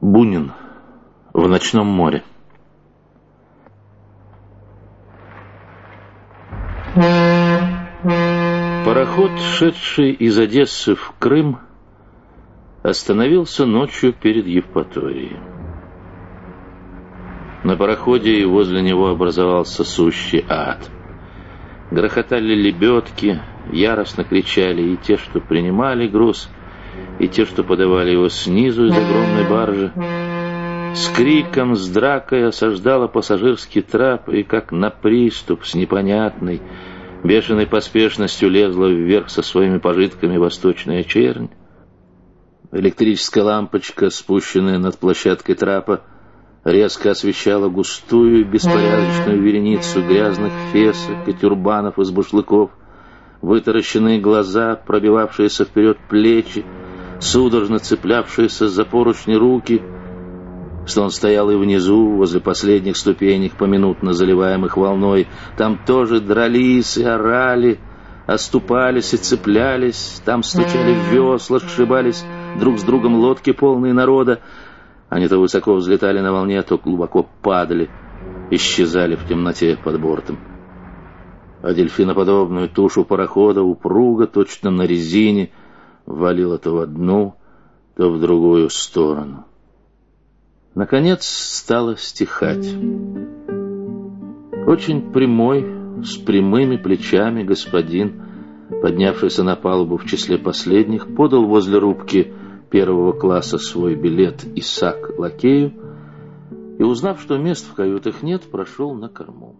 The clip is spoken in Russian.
Бунин в ночном море. Пароход, шедший из Одессы в Крым, остановился ночью перед Евпаторией. На пароходе и возле него образовался сущий ад. Грохотали лебедки, яростно кричали и те, что принимали груз, и те, что подавали его снизу из огромной баржи. С криком, с дракой осаждала пассажирский трап, и как на приступ с непонятной, бешеной поспешностью лезла вверх со своими пожитками восточная чернь. Электрическая лампочка, спущенная над площадкой трапа, резко освещала густую беспорядочную вереницу грязных фесок и тюрбанов из бушлыков, вытаращенные глаза, пробивавшиеся вперед плечи, судорожно цеплявшиеся за поручни руки, что он стоял и внизу, возле последних ступенек, поминутно заливаемых волной. Там тоже дрались и орали, оступались и цеплялись, там стучали в весла, сшибались друг с другом лодки, полные народа. Они то высоко взлетали на волне, то глубоко падали, исчезали в темноте под бортом. А дельфиноподобную тушу парохода упруго, точно на резине, валило то в одну, то в другую сторону. Наконец стало стихать. Очень прямой, с прямыми плечами господин, поднявшийся на палубу в числе последних, подал возле рубки первого класса свой билет Исаак лакею и, узнав, что мест в каютах нет, прошел на корму.